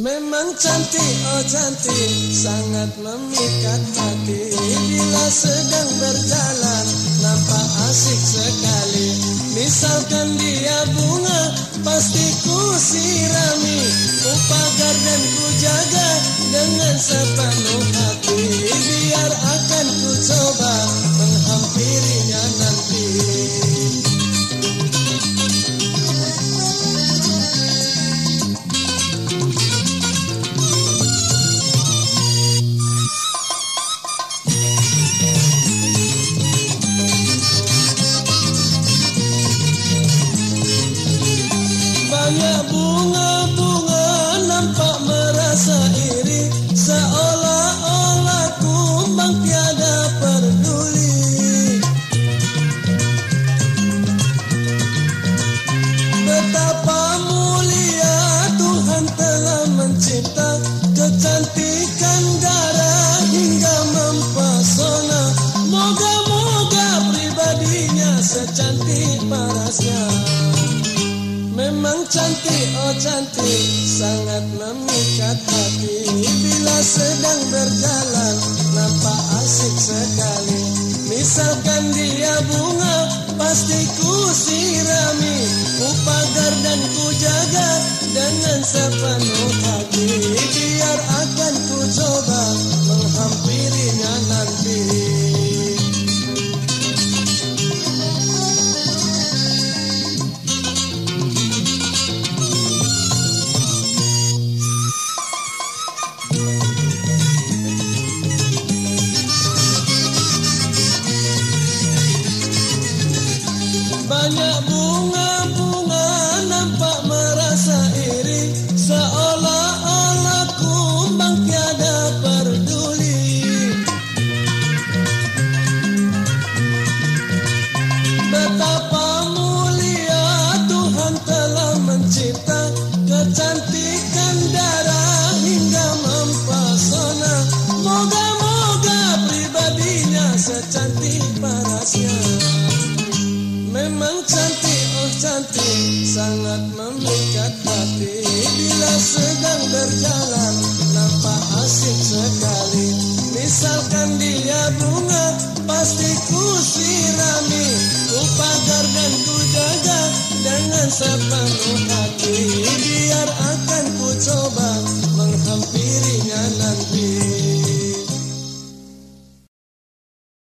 Memang cantik, oh cantik, sangat memikat hati. Bila sedang berjalan, nampak asik sekali. Misalkan dia bunga, pasti ku sirami. Ku pagar dan ku jaga dengan sepenuh parasnya Memang cantik, oh cantik, sangat memikat hati. Bila sedang berjalan, nampak asik sekali. Misalkan dia bunga, pasti ku sirami. Ku pagar dan ku jaga dengan sepenuh Banyak bunga-bunga cantik, sangat memikat hati. Bila sedang berjalan, nampak asik sekali. Misalkan dia bunga, pasti ku sirami. Ku pagar dan ku jaga dengan sepenuh hati